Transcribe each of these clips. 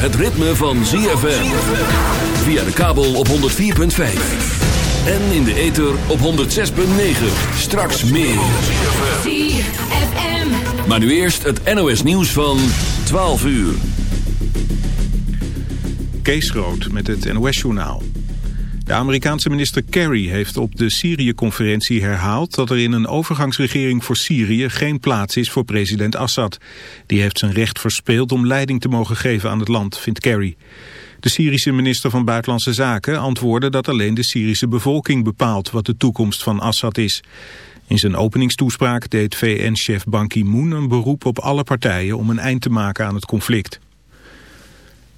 het ritme van ZFM. Via de kabel op 104.5. En in de ether op 106.9. Straks meer. ZFM. Maar nu eerst het NOS nieuws van 12 uur. Kees Rood met het NOS-journaal. De Amerikaanse minister Kerry heeft op de Syrië-conferentie herhaald dat er in een overgangsregering voor Syrië geen plaats is voor president Assad. Die heeft zijn recht verspeeld om leiding te mogen geven aan het land, vindt Kerry. De Syrische minister van Buitenlandse Zaken antwoordde dat alleen de Syrische bevolking bepaalt wat de toekomst van Assad is. In zijn openingstoespraak deed VN-chef Ban Ki-moon een beroep op alle partijen om een eind te maken aan het conflict.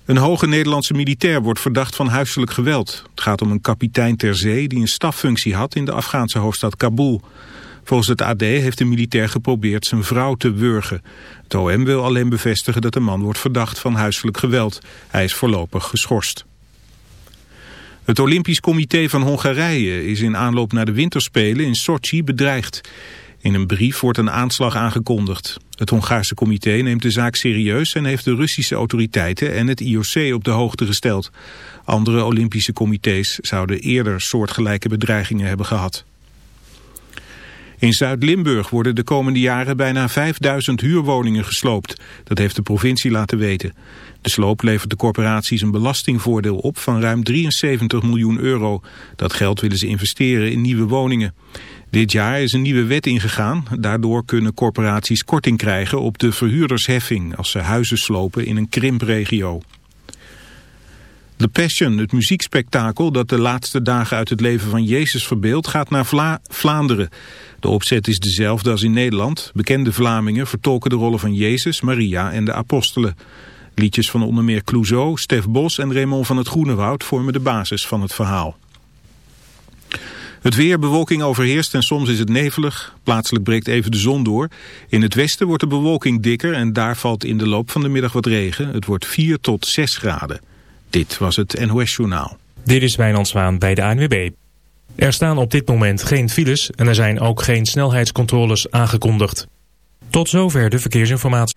Een hoge Nederlandse militair wordt verdacht van huiselijk geweld. Het gaat om een kapitein ter zee die een staffunctie had in de Afghaanse hoofdstad Kabul. Volgens het AD heeft de militair geprobeerd zijn vrouw te wurgen. Het OM wil alleen bevestigen dat de man wordt verdacht van huiselijk geweld. Hij is voorlopig geschorst. Het Olympisch Comité van Hongarije is in aanloop naar de winterspelen in Sochi bedreigd. In een brief wordt een aanslag aangekondigd. Het Hongaarse comité neemt de zaak serieus en heeft de Russische autoriteiten en het IOC op de hoogte gesteld. Andere Olympische comité's zouden eerder soortgelijke bedreigingen hebben gehad. In Zuid-Limburg worden de komende jaren bijna 5000 huurwoningen gesloopt. Dat heeft de provincie laten weten. De sloop levert de corporaties een belastingvoordeel op van ruim 73 miljoen euro. Dat geld willen ze investeren in nieuwe woningen. Dit jaar is een nieuwe wet ingegaan. Daardoor kunnen corporaties korting krijgen op de verhuurdersheffing als ze huizen slopen in een krimpregio. The Passion, het muziekspektakel dat de laatste dagen uit het leven van Jezus verbeeldt, gaat naar Vlaanderen. De opzet is dezelfde als in Nederland. Bekende Vlamingen vertolken de rollen van Jezus, Maria en de apostelen. Liedjes van onder meer Clouseau, Stef Bos en Raymond van het Groenewoud vormen de basis van het verhaal. Het weer, bewolking overheerst en soms is het nevelig. Plaatselijk breekt even de zon door. In het westen wordt de bewolking dikker en daar valt in de loop van de middag wat regen. Het wordt 4 tot 6 graden. Dit was het NOS Journaal. Dit is Wijnand Zwaan bij de ANWB. Er staan op dit moment geen files en er zijn ook geen snelheidscontroles aangekondigd. Tot zover de verkeersinformatie.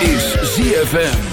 Is ZFM.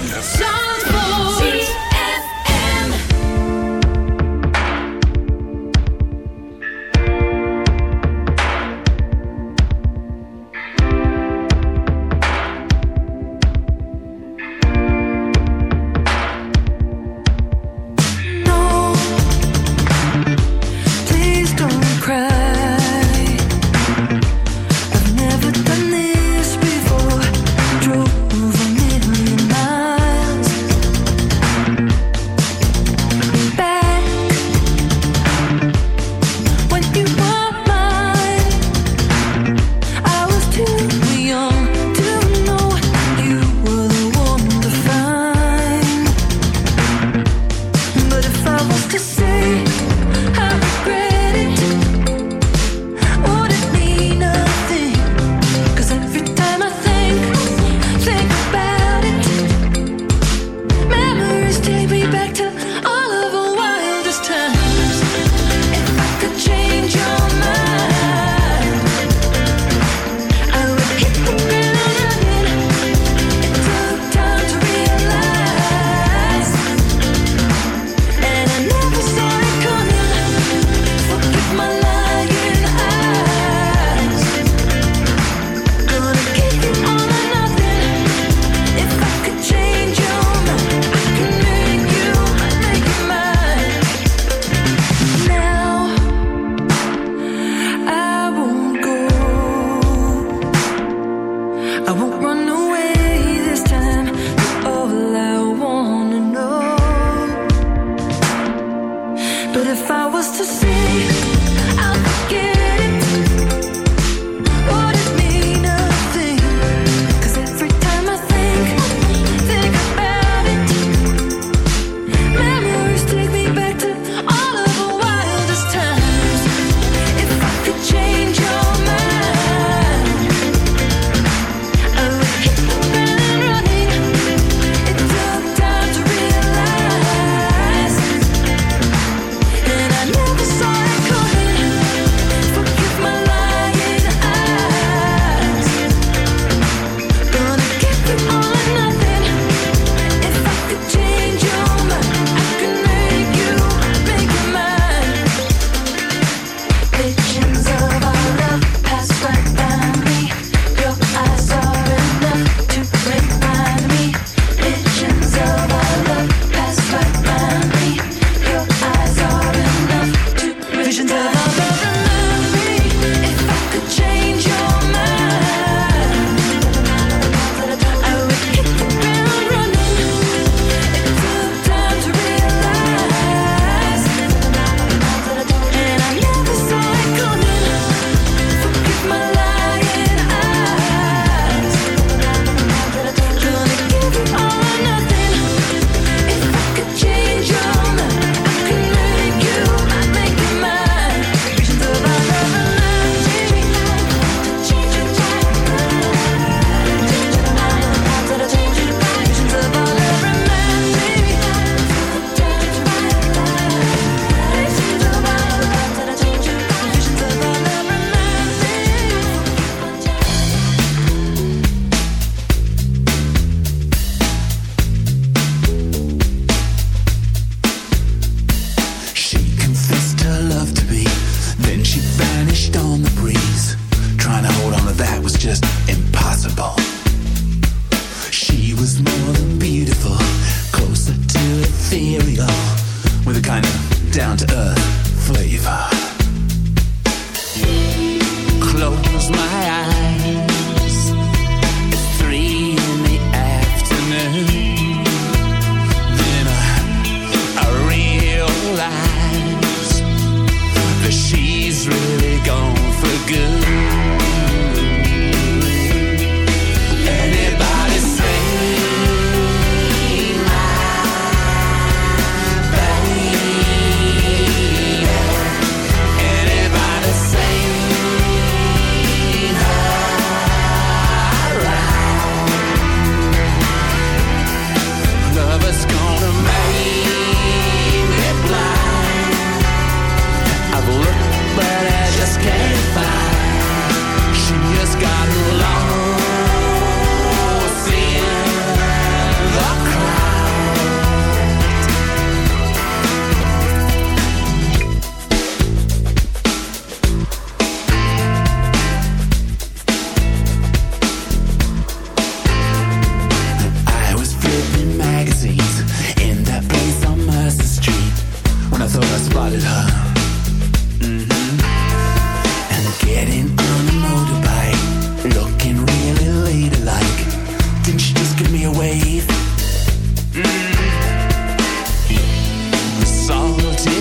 But if I was to say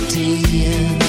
dear.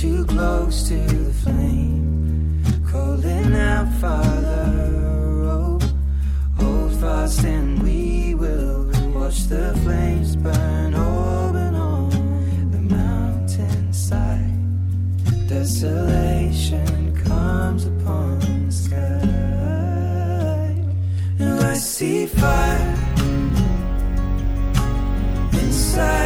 too close to the flame. Calling out, Father, oh, hold fast and we will watch the flames burn open on the mountainside. Desolation comes upon the sky. Now I see fire inside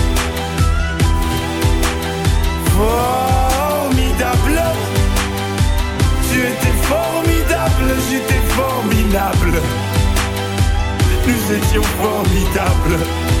Étions formidables.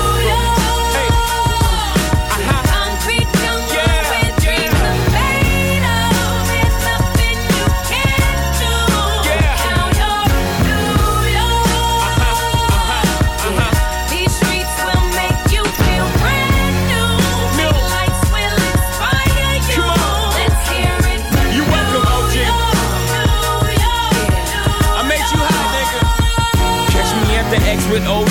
With OG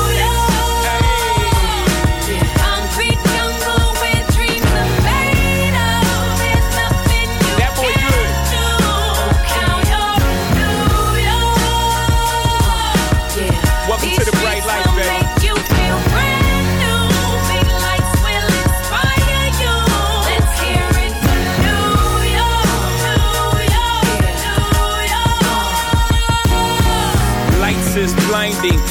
Girls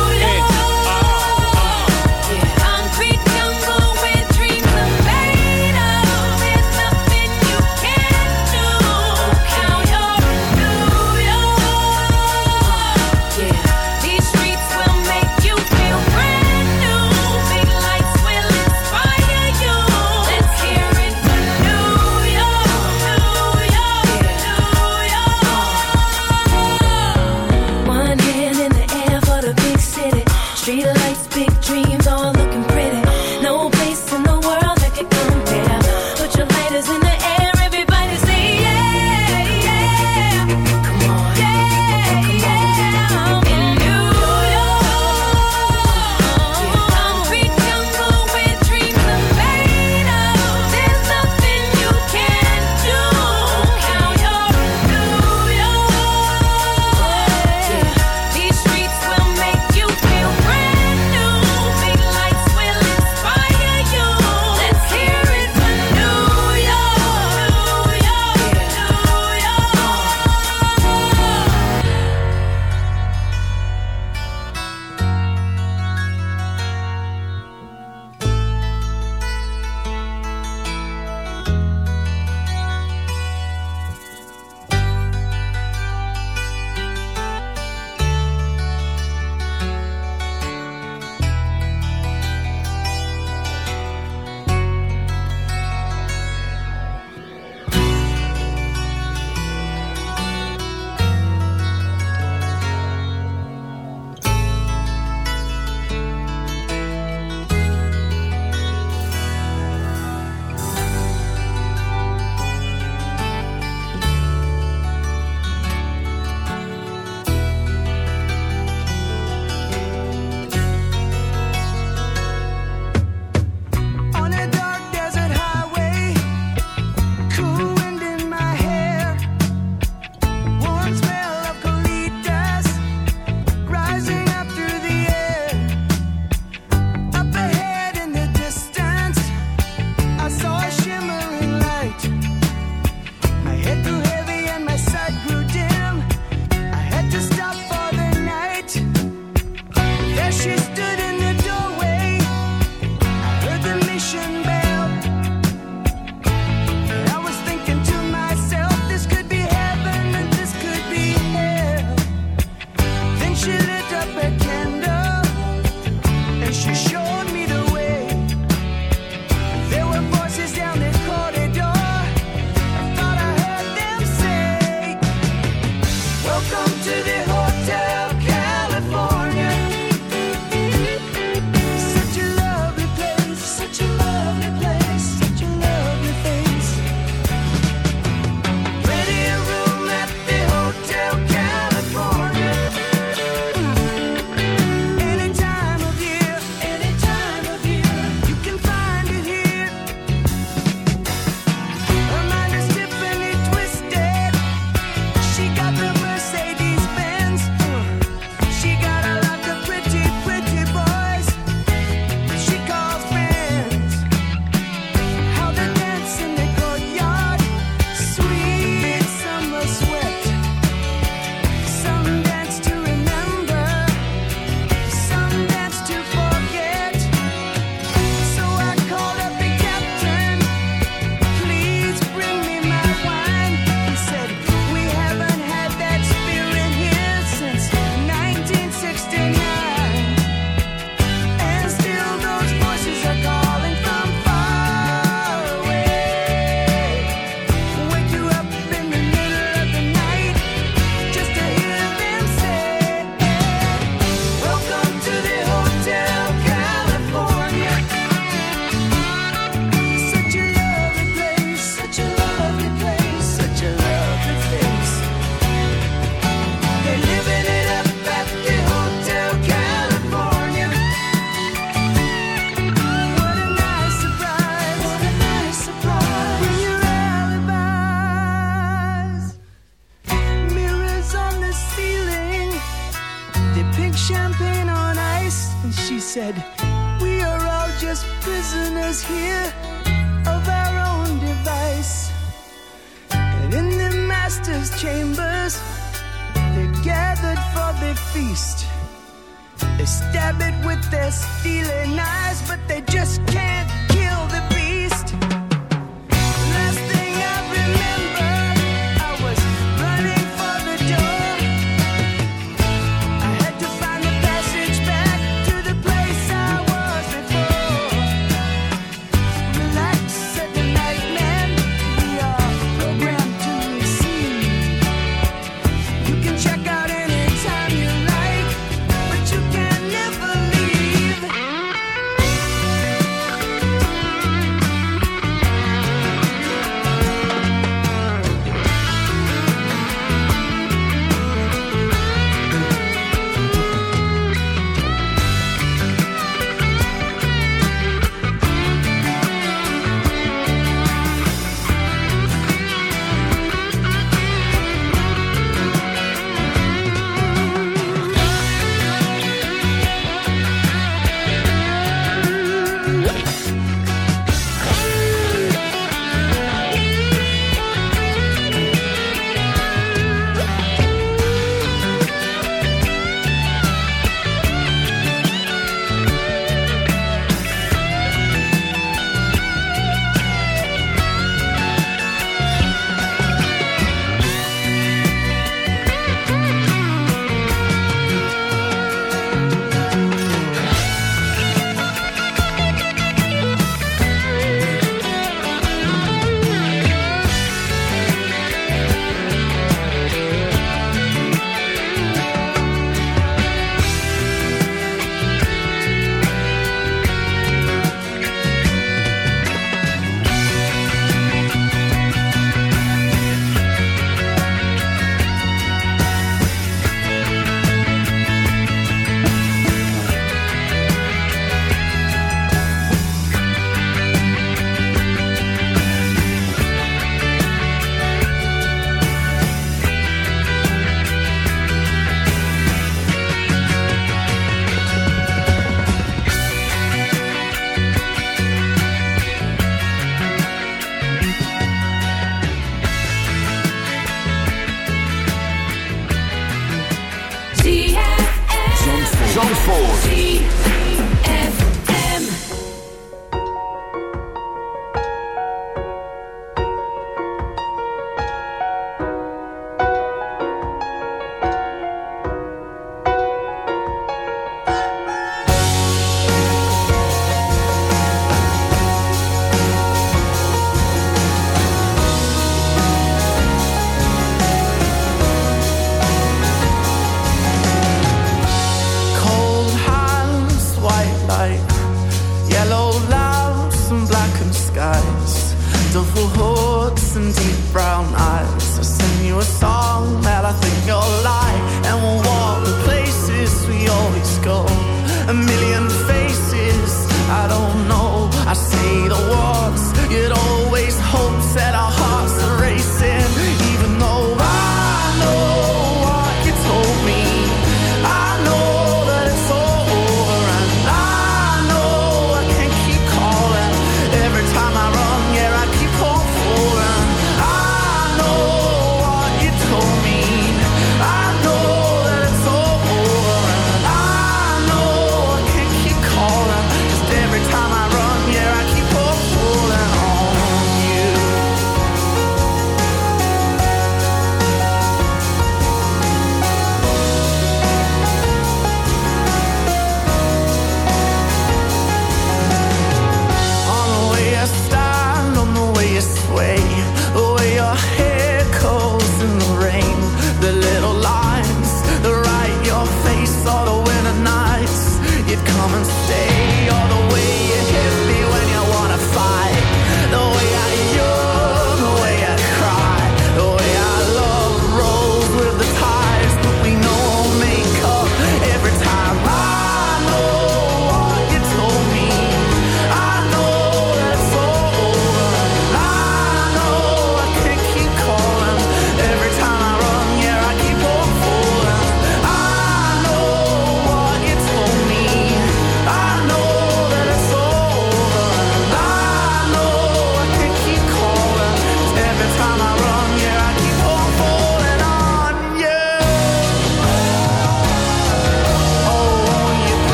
Zandvoort.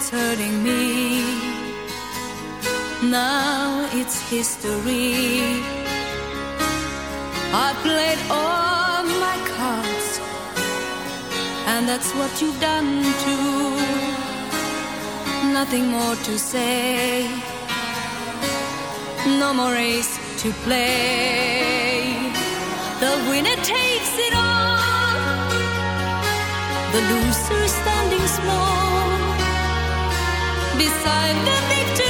it's hurting me. Now it's history. I played all my cards, and that's what you've done too. Nothing more to say, no more race to play. The winner takes it all, the loser standing small beside the victor